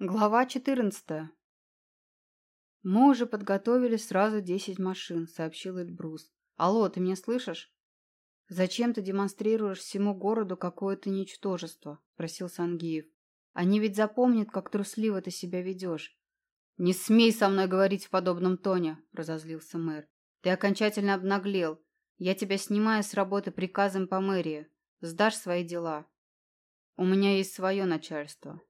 Глава 14. Мы уже подготовили сразу десять машин, сообщил Эльбрус. Алло, ты меня слышишь? Зачем ты демонстрируешь всему городу какое-то ничтожество? спросил Сангиев. Они ведь запомнят, как трусливо ты себя ведешь. Не смей со мной говорить в подобном тоне, разозлился мэр. Ты окончательно обнаглел. Я тебя снимаю с работы приказом по мэрии. Сдашь свои дела. У меня есть свое начальство.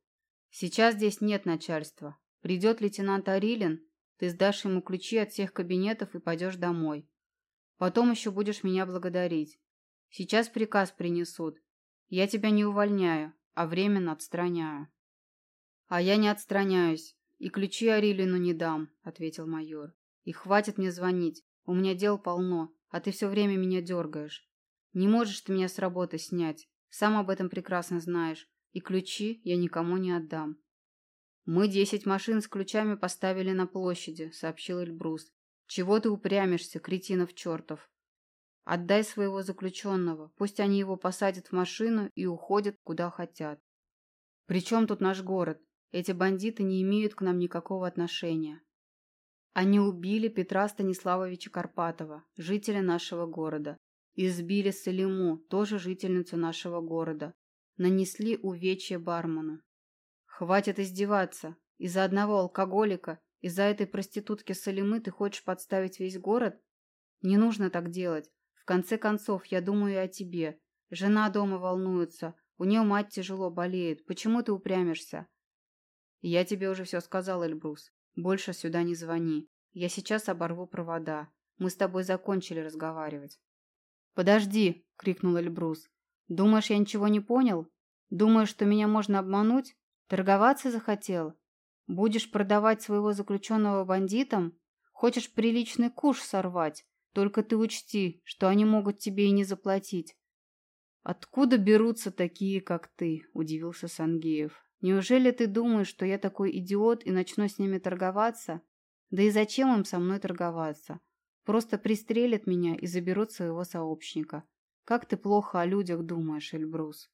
Сейчас здесь нет начальства. Придет лейтенант Арилин, ты сдашь ему ключи от всех кабинетов и пойдешь домой. Потом еще будешь меня благодарить. Сейчас приказ принесут. Я тебя не увольняю, а временно отстраняю. А я не отстраняюсь. И ключи Арилину не дам, ответил майор. И хватит мне звонить. У меня дел полно, а ты все время меня дергаешь. Не можешь ты меня с работы снять. Сам об этом прекрасно знаешь и ключи я никому не отдам. Мы десять машин с ключами поставили на площади, сообщил Эльбрус. Чего ты упрямишься, кретинов чертов? Отдай своего заключенного, пусть они его посадят в машину и уходят куда хотят. Причем тут наш город? Эти бандиты не имеют к нам никакого отношения. Они убили Петра Станиславовича Карпатова, жителя нашего города, избили Салиму, тоже жительницу нашего города, нанесли увечья бармену. Хватит издеваться. Из-за одного алкоголика, из-за этой проститутки Салимы ты хочешь подставить весь город? Не нужно так делать. В конце концов, я думаю о тебе. Жена дома волнуется. У нее мать тяжело болеет. Почему ты упрямишься? Я тебе уже все сказал, Эльбрус. Больше сюда не звони. Я сейчас оборву провода. Мы с тобой закончили разговаривать. «Подожди!» — крикнул Эльбрус. Думаешь, я ничего не понял? Думаешь, что меня можно обмануть? Торговаться захотел? Будешь продавать своего заключенного бандитам? Хочешь приличный куш сорвать? Только ты учти, что они могут тебе и не заплатить. Откуда берутся такие, как ты? Удивился Сангеев. Неужели ты думаешь, что я такой идиот и начну с ними торговаться? Да и зачем им со мной торговаться? Просто пристрелят меня и заберут своего сообщника. Как ты плохо о людях думаешь, Эльбрус.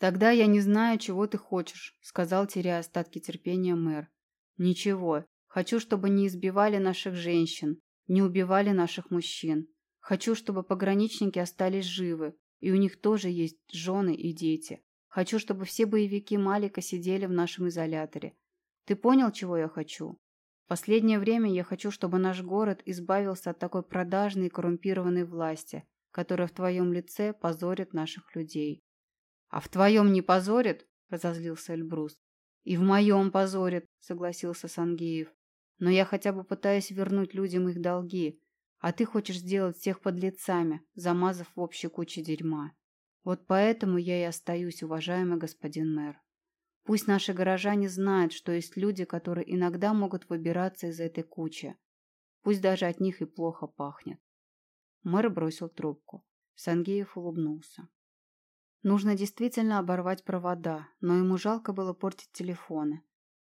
Тогда я не знаю, чего ты хочешь, сказал, теряя остатки терпения мэр. Ничего. Хочу, чтобы не избивали наших женщин, не убивали наших мужчин. Хочу, чтобы пограничники остались живы, и у них тоже есть жены и дети. Хочу, чтобы все боевики Малика сидели в нашем изоляторе. Ты понял, чего я хочу? Последнее время я хочу, чтобы наш город избавился от такой продажной и коррумпированной власти, которая в твоем лице позорит наших людей. А в твоем не позорит? Разозлился Эльбрус. И в моем позорит, согласился Сангеев. Но я хотя бы пытаюсь вернуть людям их долги, а ты хочешь сделать всех подлецами, замазав в общей куче дерьма. Вот поэтому я и остаюсь, уважаемый господин мэр. Пусть наши горожане знают, что есть люди, которые иногда могут выбираться из этой кучи. Пусть даже от них и плохо пахнет. Мэр бросил трубку. Сангеев улыбнулся. Нужно действительно оборвать провода, но ему жалко было портить телефоны.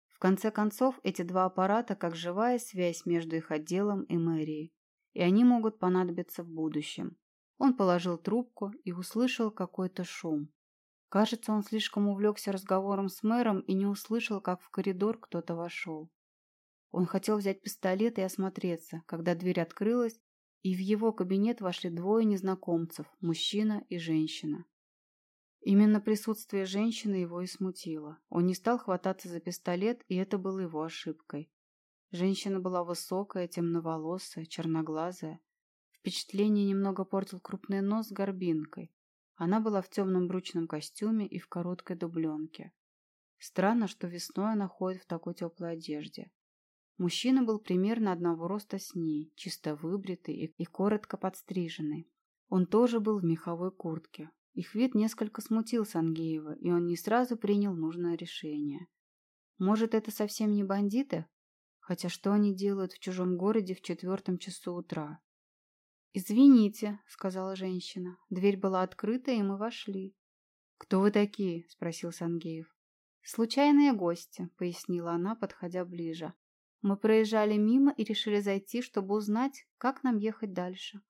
В конце концов, эти два аппарата как живая связь между их отделом и мэрией, и они могут понадобиться в будущем. Он положил трубку и услышал какой-то шум. Кажется, он слишком увлекся разговором с мэром и не услышал, как в коридор кто-то вошел. Он хотел взять пистолет и осмотреться, когда дверь открылась, и в его кабинет вошли двое незнакомцев, мужчина и женщина. Именно присутствие женщины его и смутило. Он не стал хвататься за пистолет, и это было его ошибкой. Женщина была высокая, темноволосая, черноглазая. Впечатление немного портил крупный нос с горбинкой. Она была в темном брючном костюме и в короткой дубленке. Странно, что весной она ходит в такой теплой одежде. Мужчина был примерно одного роста с ней, чисто выбритый и, коротко подстриженный. Он тоже был в меховой куртке. Их вид несколько смутил Сангеева, и он не сразу принял нужное решение. Может, это совсем не бандиты? Хотя что они делают в чужом городе в четвертом часу утра? «Извините», — сказала женщина. Дверь была открыта, и мы вошли. «Кто вы такие?» — спросил Сангеев. «Случайные гости», — пояснила она, подходя ближе. Мы проезжали мимо и решили зайти, чтобы узнать, как нам ехать дальше.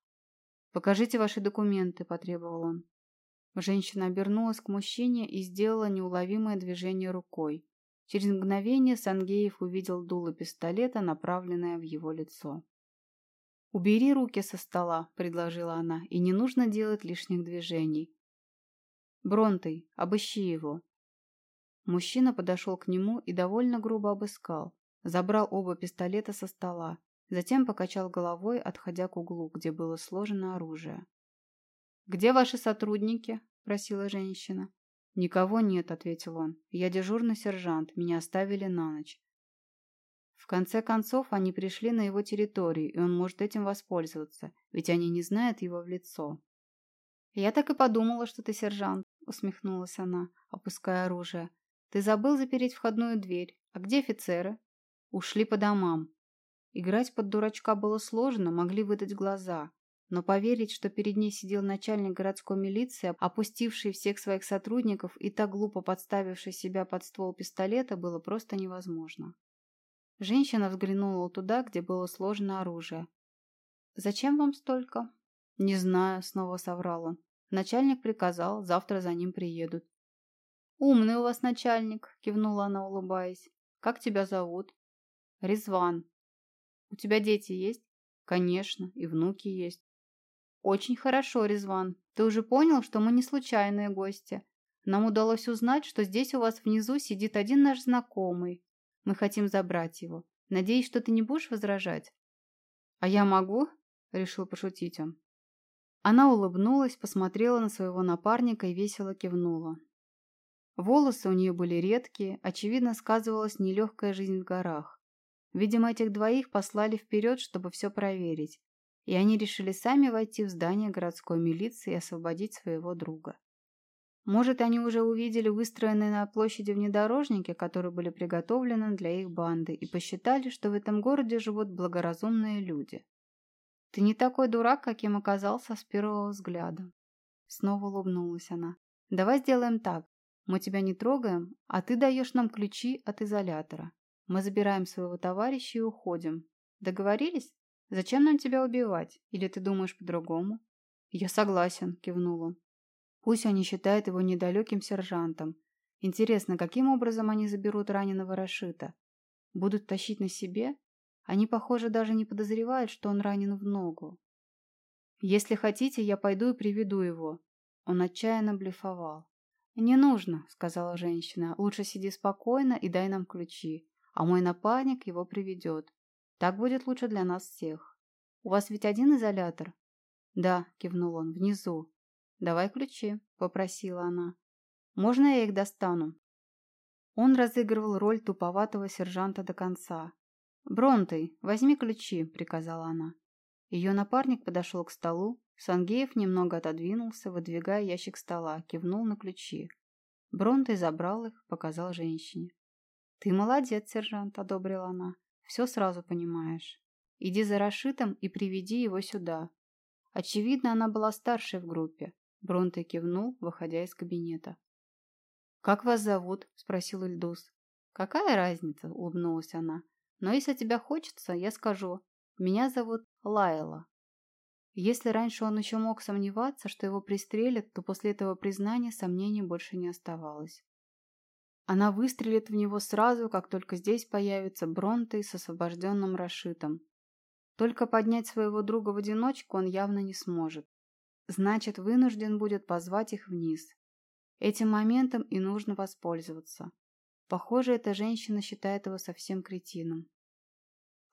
«Покажите ваши документы», – потребовал он. Женщина обернулась к мужчине и сделала неуловимое движение рукой. Через мгновение Сангеев увидел дуло пистолета, направленное в его лицо. «Убери руки со стола», — предложила она, — «и не нужно делать лишних движений. Бронтый, обыщи его». Мужчина подошел к нему и довольно грубо обыскал, забрал оба пистолета со стола, затем покачал головой, отходя к углу, где было сложено оружие. «Где ваши сотрудники?» – просила женщина. «Никого нет», – ответил он. «Я дежурный сержант, меня оставили на ночь». В конце концов, они пришли на его территорию, и он может этим воспользоваться, ведь они не знают его в лицо. «Я так и подумала, что ты сержант», — усмехнулась она, опуская оружие. «Ты забыл запереть входную дверь. А где офицеры?» «Ушли по домам». Играть под дурачка было сложно, могли выдать глаза. Но поверить, что перед ней сидел начальник городской милиции, опустивший всех своих сотрудников и так глупо подставивший себя под ствол пистолета, было просто невозможно. Женщина взглянула туда, где было сложено оружие. «Зачем вам столько?» «Не знаю», — снова соврал он. Начальник приказал, завтра за ним приедут. «Умный у вас начальник», — кивнула она, улыбаясь. «Как тебя зовут?» «Резван». «У тебя дети есть?» «Конечно, и внуки есть». «Очень хорошо, Резван. Ты уже понял, что мы не случайные гости. Нам удалось узнать, что здесь у вас внизу сидит один наш знакомый. Мы хотим забрать его. Надеюсь, что ты не будешь возражать?» «А я могу?» — решил пошутить он. Она улыбнулась, посмотрела на своего напарника и весело кивнула. Волосы у нее были редкие, очевидно, сказывалась нелегкая жизнь в горах. Видимо, этих двоих послали вперед, чтобы все проверить, и они решили сами войти в здание городской милиции и освободить своего друга. Может, они уже увидели выстроенные на площади внедорожники, которые были приготовлены для их банды, и посчитали, что в этом городе живут благоразумные люди. «Ты не такой дурак, каким оказался с первого взгляда». Снова улыбнулась она. «Давай сделаем так. Мы тебя не трогаем, а ты даешь нам ключи от изолятора. Мы забираем своего товарища и уходим. Договорились? Зачем нам тебя убивать? Или ты думаешь по-другому?» «Я согласен», — кивнул он. Пусть они считают его недалеким сержантом. Интересно, каким образом они заберут раненого Рашита? Будут тащить на себе? Они, похоже, даже не подозревают, что он ранен в ногу. «Если хотите, я пойду и приведу его». Он отчаянно блефовал. «Не нужно», — сказала женщина. «Лучше сиди спокойно и дай нам ключи, а мой напарник его приведет. Так будет лучше для нас всех. У вас ведь один изолятор?» «Да», — кивнул он, — «внизу. «Давай ключи», — попросила она. «Можно я их достану?» Он разыгрывал роль туповатого сержанта до конца. «Бронтый, возьми ключи», — приказала она. Ее напарник подошел к столу. Сангеев немного отодвинулся, выдвигая ящик стола, кивнул на ключи. Бронтый забрал их, показал женщине. «Ты молодец, сержант», — одобрила она. «Все сразу понимаешь. Иди за Рашитом и приведи его сюда». Очевидно, она была старшей в группе. Бронте кивнул, выходя из кабинета. «Как вас зовут?» – спросил Ильдус. «Какая разница?» – улыбнулась она. «Но если тебя хочется, я скажу. Меня зовут Лайла». Если раньше он еще мог сомневаться, что его пристрелят, то после этого признания сомнений больше не оставалось. Она выстрелит в него сразу, как только здесь появится Бронте с освобожденным Рашитом. Только поднять своего друга в одиночку он явно не сможет. Значит, вынужден будет позвать их вниз. Этим моментом и нужно воспользоваться. Похоже, эта женщина считает его совсем кретином.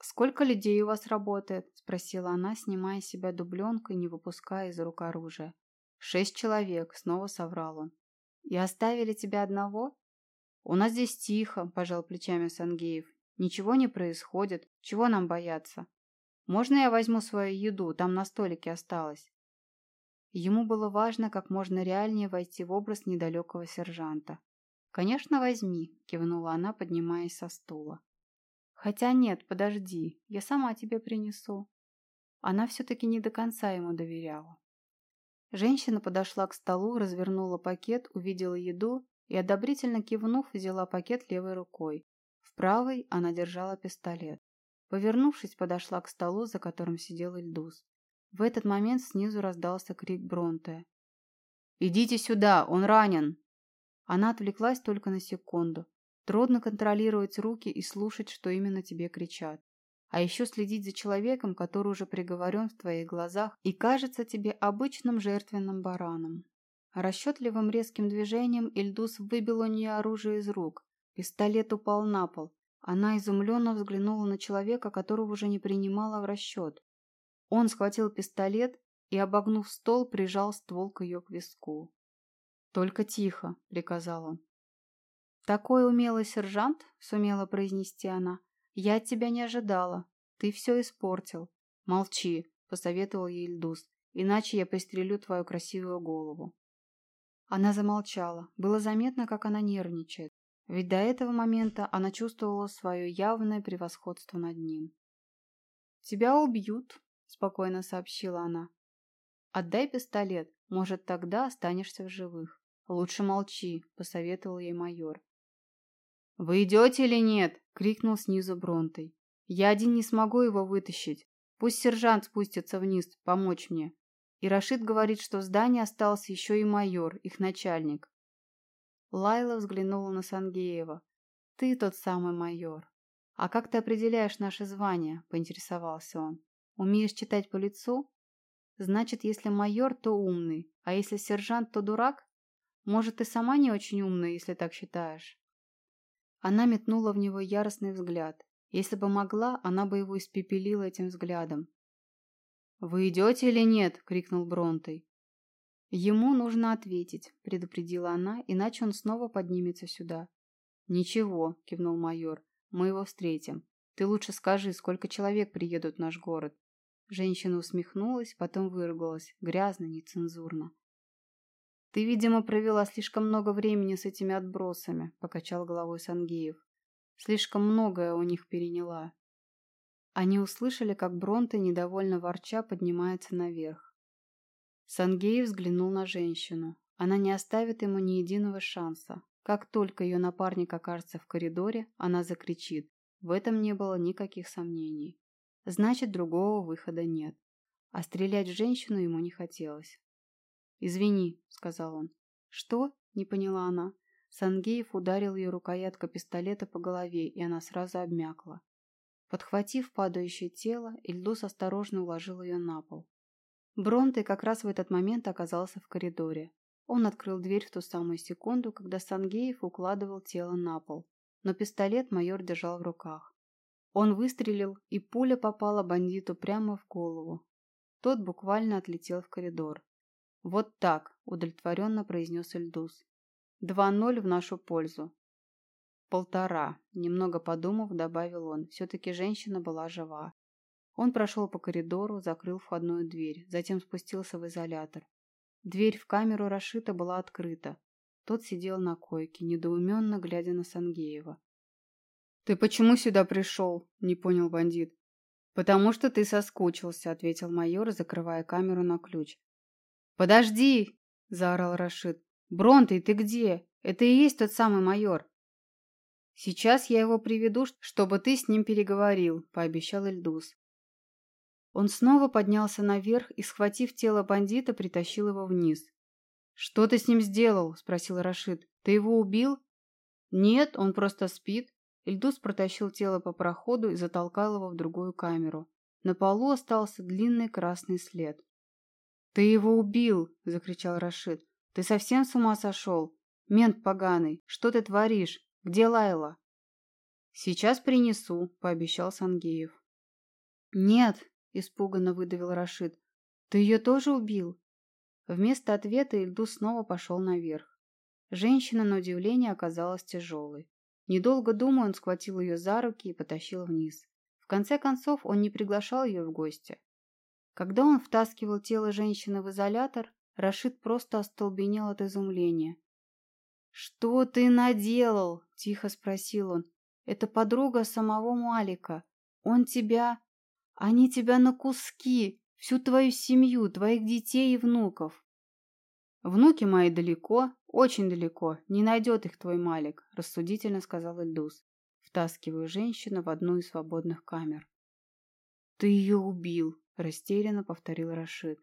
«Сколько людей у вас работает?» – спросила она, снимая с себя дубленку и не выпуская из рук оружия. «Шесть человек», – снова соврал он. «И оставили тебя одного?» «У нас здесь тихо», – пожал плечами Сангеев. «Ничего не происходит. Чего нам бояться? Можно я возьму свою еду? Там на столике осталось». Ему было важно как можно реальнее войти в образ недалекого сержанта. «Конечно, возьми», – кивнула она, поднимаясь со стула. «Хотя нет, подожди, я сама тебе принесу». Она все-таки не до конца ему доверяла. Женщина подошла к столу, развернула пакет, увидела еду и, одобрительно кивнув, взяла пакет левой рукой. В правой она держала пистолет. Повернувшись, подошла к столу, за которым сидел Ильдус. В этот момент снизу раздался крик Бронте. «Идите сюда, он ранен!» Она отвлеклась только на секунду. Трудно контролировать руки и слушать, что именно тебе кричат. А еще следить за человеком, который уже приговорен в твоих глазах и кажется тебе обычным жертвенным бараном. Расчетливым резким движением Ильдус выбил у нее оружие из рук. Пистолет упал на пол. Она изумленно взглянула на человека, которого уже не принимала в расчет. Он схватил пистолет и, обогнув стол, прижал ствол к ее к виску. «Только тихо», — приказал он. «Такой умелый сержант», — сумела произнести она. «Я тебя не ожидала. Ты все испортил». «Молчи», — посоветовал ей Ильдус, «иначе я пристрелю твою красивую голову». Она замолчала. Было заметно, как она нервничает. Ведь до этого момента она чувствовала свое явное превосходство над ним. «Тебя убьют», — спокойно сообщила она. «Отдай пистолет, может, тогда останешься в живых». «Лучше молчи», — посоветовал ей майор. «Вы идете или нет?» — крикнул снизу Бронтой. «Я один не смогу его вытащить. Пусть сержант спустится вниз, помочь мне». И Рашид говорит, что в здании остался еще и майор, их начальник. Лайла взглянула на Сангеева. «Ты тот самый майор. А как ты определяешь наше звание?» – поинтересовался он. «Умеешь читать по лицу? Значит, если майор, то умный, а если сержант, то дурак? Может, ты сама не очень умная, если так считаешь?» Она метнула в него яростный взгляд. Если бы могла, она бы его испепелила этим взглядом. «Вы идете или нет?» — крикнул Бронтый. «Ему нужно ответить», — предупредила она, иначе он снова поднимется сюда. «Ничего», — кивнул майор, — «мы его встретим. Ты лучше скажи, сколько человек приедут в наш город?» Женщина усмехнулась, потом выругалась, грязно, нецензурно. «Ты, видимо, провела слишком много времени с этими отбросами», — покачал головой Сангеев. «Слишком многое у них переняла». Они услышали, как Бронте, недовольно ворча, поднимается наверх. Сангеев взглянул на женщину. Она не оставит ему ни единого шанса. Как только ее напарник окажется в коридоре, она закричит. В этом не было никаких сомнений. Значит, другого выхода нет. А стрелять в женщину ему не хотелось. «Извини», — сказал он. «Что?» — не поняла она. Сангеев ударил ее рукояткой пистолета по голове, и она сразу обмякла. Подхватив падающее тело, Ильдус осторожно уложил ее на пол. Бронте как раз в этот момент оказался в коридоре. Он открыл дверь в ту самую секунду, когда Сангеев укладывал тело на пол, но пистолет майор держал в руках. Он выстрелил, и пуля попала бандиту прямо в голову. Тот буквально отлетел в коридор. «Вот так», — удовлетворенно произнес Эльдус. «Два ноль в нашу пользу». «Полтора», — немного подумав, добавил он. Все-таки женщина была жива. Он прошел по коридору, закрыл входную дверь, затем спустился в изолятор. Дверь в камеру Рашита была открыта. Тот сидел на койке, недоуменно глядя на Сангеева. «Ты почему сюда пришел?» – не понял бандит. «Потому что ты соскучился», – ответил майор, закрывая камеру на ключ. «Подожди!» – заорал Рашид. «Бронтый, ты где? Это и есть тот самый майор!» «Сейчас я его приведу, чтобы ты с ним переговорил», – пообещал Эльдус. Он снова поднялся наверх и, схватив тело бандита, притащил его вниз. «Что ты с ним сделал?» – спросил Рашид. «Ты его убил?» «Нет, он просто спит». Эльдус протащил тело по проходу и затолкал его в другую камеру. На полу остался длинный красный след. «Ты его убил!» – закричал Рашид. «Ты совсем с ума сошел? Мент поганый, что ты творишь? Где Лайла?» «Сейчас принесу», – пообещал Сангеев. «Нет», – испуганно выдавил Рашид. «Ты ее тоже убил?» Вместо ответа Ильду снова пошел наверх. Женщина, на удивление, оказалась тяжелой. Недолго думая, он схватил ее за руки и потащил вниз. В конце концов, он не приглашал ее в гости. Когда он втаскивал тело женщины в изолятор, Рашид просто остолбенел от изумления. «Что ты наделал?» – тихо спросил он. «Это подруга самого Малика. Он тебя... Они тебя на куски, всю твою семью, твоих детей и внуков». «Внуки мои далеко, очень далеко, не найдет их твой Малик», – рассудительно сказал Эльдус, втаскивая женщину в одну из свободных камер. «Ты ее убил», растерянно повторил Рашид.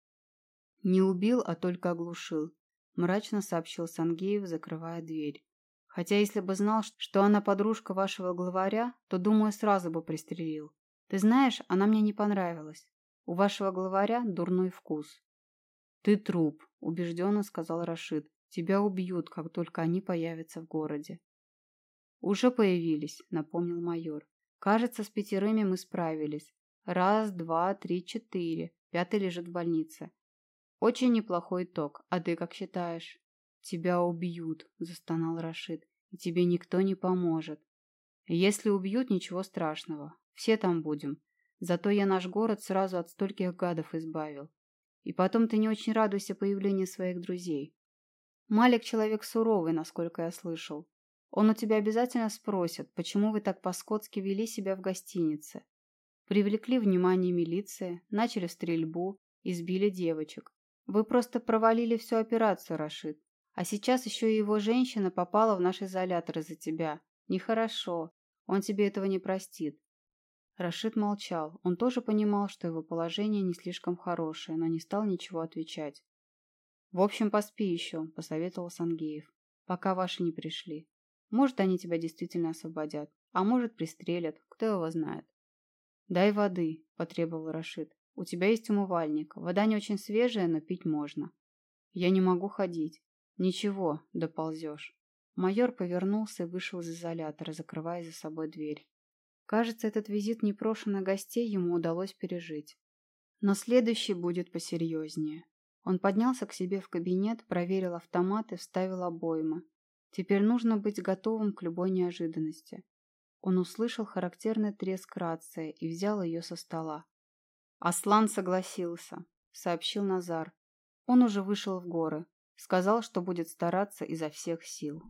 Не убил, а только оглушил, мрачно сообщил Сангеев, закрывая дверь. Хотя если бы знал, что она подружка вашего главаря, то, думаю, сразу бы пристрелил. Ты знаешь, она мне не понравилась. У вашего главаря дурной вкус. Ты труп, убежденно сказал Рашид. Тебя убьют, как только они появятся в городе. Уже появились, напомнил майор. Кажется, с пятерыми мы справились. Раз, два, три, четыре. Пятый лежит в больнице. Очень неплохой итог. А ты как считаешь? Тебя убьют, застонал Рашид. И тебе никто не поможет. Если убьют, ничего страшного. Все там будем. Зато я наш город сразу от стольких гадов избавил. И потом ты не очень радуйся появлению своих друзей. Малик человек суровый, насколько я слышал. Он у тебя обязательно спросит, почему вы так по-скотски вели себя в гостинице. Привлекли внимание милиции, начали стрельбу, избили девочек. Вы просто провалили всю операцию, Рашид. А сейчас еще и его женщина попала в наш изолятор из-за тебя. Нехорошо. Он тебе этого не простит. Рашид молчал. Он тоже понимал, что его положение не слишком хорошее, но не стал ничего отвечать. «В общем, поспи еще», — посоветовал Сангеев, — «пока ваши не пришли. Может, они тебя действительно освободят, а может, пристрелят, кто его знает». «Дай воды», — потребовал Рашид. «У тебя есть умывальник. Вода не очень свежая, но пить можно». «Я не могу ходить». «Ничего, доползешь». Майор повернулся и вышел из изолятора, закрывая за собой дверь. Кажется, этот визит непрошенных гостей ему удалось пережить. Но следующий будет посерьезнее. Он поднялся к себе в кабинет, проверил автомат и вставил обоймы. Теперь нужно быть готовым к любой неожиданности. Он услышал характерный треск рации и взял ее со стола. «Аслан согласился», — сообщил Назар. Он уже вышел в горы. Сказал, что будет стараться изо всех сил.